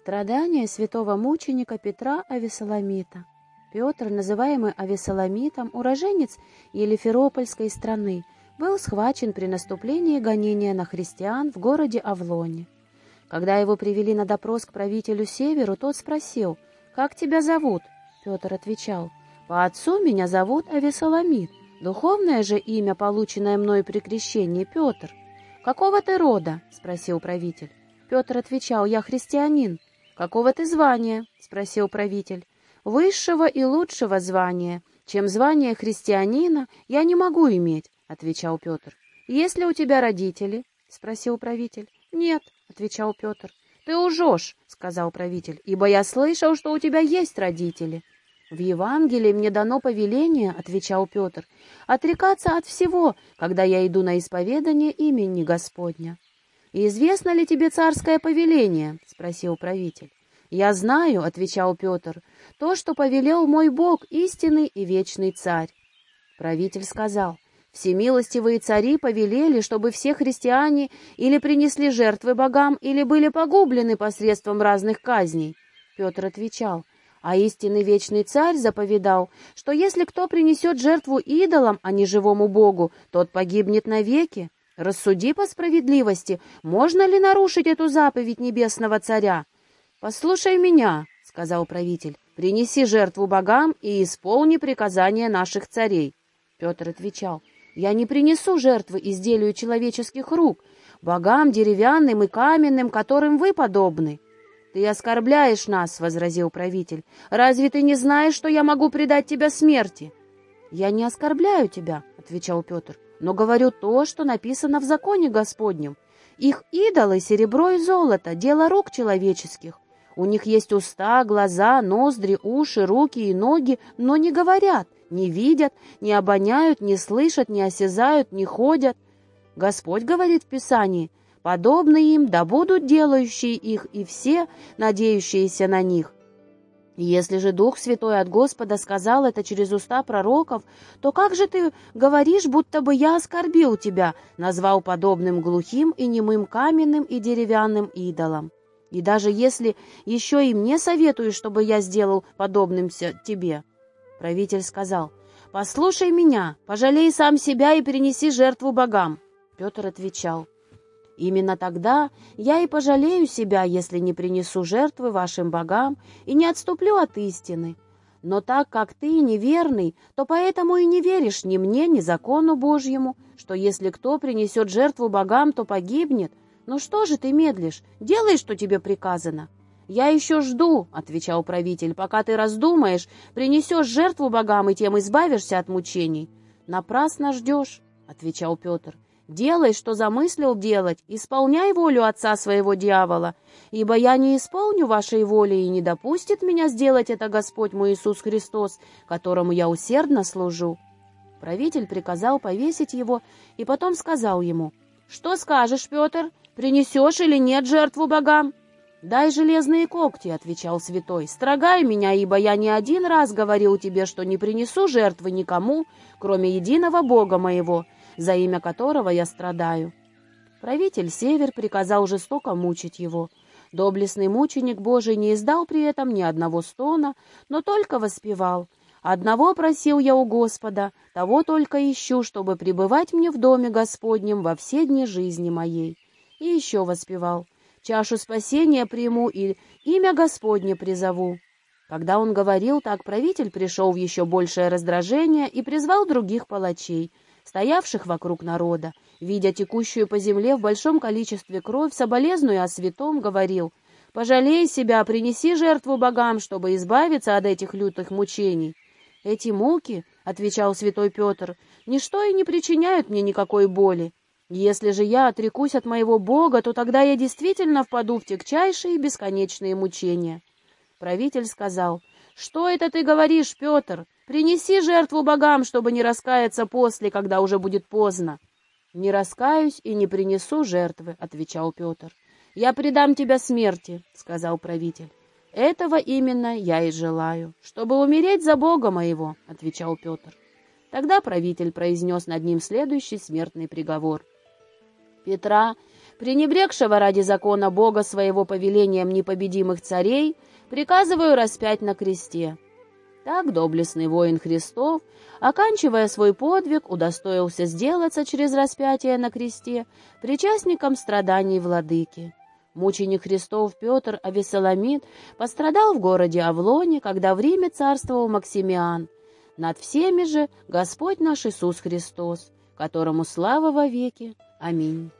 Страдания святого мученика Петра Авесоломита. Петр, называемый Авесоломитом, уроженец Елиферопольской страны, был схвачен при наступлении гонения на христиан в городе Авлоне. Когда его привели на допрос к правителю Северу, тот спросил, «Как тебя зовут?» Петр отвечал, «По отцу меня зовут Авесоломит, духовное же имя, полученное мной при крещении, Петр». «Какого ты рода?» — спросил правитель. Петр отвечал, «Я христианин». «Какого ты звания?» — спросил правитель. «Высшего и лучшего звания, чем звание христианина, я не могу иметь», — отвечал Петр. «Есть ли у тебя родители?» — спросил правитель. «Нет», — отвечал Петр. «Ты лжешь», — сказал правитель, «ибо я слышал, что у тебя есть родители». «В Евангелии мне дано повеление», — отвечал Петр, «отрекаться от всего, когда я иду на исповедание имени Господня». «Известно ли тебе царское повеление?» — спросил правитель. «Я знаю», — отвечал Петр, — «то, что повелел мой Бог, истинный и вечный царь». Правитель сказал, «Всемилостивые цари повелели, чтобы все христиане или принесли жертвы богам, или были погублены посредством разных казней». Петр отвечал, а истинный вечный царь заповедал, что если кто принесет жертву идолам, а не живому Богу, тот погибнет навеки. Рассуди по справедливости, можно ли нарушить эту заповедь небесного царя? «Послушай меня», — сказал правитель, — «принеси жертву богам и исполни приказания наших царей». Петр отвечал, «Я не принесу жертвы изделию человеческих рук, богам деревянным и каменным, которым вы подобны». «Ты оскорбляешь нас», — возразил правитель. «Разве ты не знаешь, что я могу предать тебя смерти?» «Я не оскорбляю тебя», — отвечал Петр но говорю то, что написано в законе Господнем. Их идолы — серебро и золото, дело рук человеческих. У них есть уста, глаза, ноздри, уши, руки и ноги, но не говорят, не видят, не обоняют, не слышат, не осязают, не ходят. Господь говорит в Писании, подобны им да будут делающие их и все, надеющиеся на них. Если же Дух Святой от Господа сказал это через уста пророков, то как же ты говоришь, будто бы я оскорбил тебя, назвал подобным глухим и немым каменным и деревянным идолом? И даже если еще и мне советуешь, чтобы я сделал подобным тебе?» Правитель сказал, «Послушай меня, пожалей сам себя и перенеси жертву богам». Петр отвечал, Именно тогда я и пожалею себя, если не принесу жертвы вашим богам и не отступлю от истины. Но так как ты неверный, то поэтому и не веришь ни мне, ни закону Божьему, что если кто принесет жертву богам, то погибнет. Ну что же ты медлишь? Делай, что тебе приказано». «Я еще жду», — отвечал правитель, — «пока ты раздумаешь, принесешь жертву богам и тем избавишься от мучений». «Напрасно ждешь», — отвечал Петр. Делай, что замыслил делать, исполняй волю отца своего дьявола, ибо я не исполню вашей воли, и не допустит меня сделать это Господь мой Иисус Христос, которому я усердно служу». Правитель приказал повесить его, и потом сказал ему, «Что скажешь, Петр, принесешь или нет жертву богам?» «Дай железные когти», — отвечал святой, — «строгай меня, ибо я не один раз говорил тебе, что не принесу жертвы никому, кроме единого Бога моего, за имя которого я страдаю. Правитель Север приказал жестоко мучить его. Доблестный мученик Божий не издал при этом ни одного стона, но только воспевал. «Одного просил я у Господа, того только ищу, чтобы пребывать мне в доме Господнем во все дни жизни моей». И еще воспевал. «Чашу спасения приму и имя Господне призову». Когда он говорил так, правитель пришел в еще большее раздражение и призвал других палачей — стоявших вокруг народа, видя текущую по земле в большом количестве кровь, соболезную о святом, говорил, «Пожалей себя, принеси жертву богам, чтобы избавиться от этих лютых мучений». «Эти муки, — отвечал святой Петр, — ничто и не причиняют мне никакой боли. Если же я отрекусь от моего Бога, то тогда я действительно впаду в тягчайшие бесконечные мучения». Правитель сказал, «Что это ты говоришь, Петр? Принеси жертву богам, чтобы не раскаяться после, когда уже будет поздно». «Не раскаюсь и не принесу жертвы», — отвечал Петр. «Я предам тебя смерти», — сказал правитель. «Этого именно я и желаю, чтобы умереть за Бога моего», — отвечал Петр. Тогда правитель произнес над ним следующий смертный приговор. «Петра, пренебрегшего ради закона Бога своего повелением непобедимых царей, приказываю распять на кресте». Так доблестный воин Христов, оканчивая свой подвиг, удостоился сделаться через распятие на кресте причастником страданий владыки. Мученик Христов Петр Авесоломит пострадал в городе Авлоне, когда в Риме царствовал Максимиан. Над всеми же Господь наш Иисус Христос, которому слава во веки. Аминь.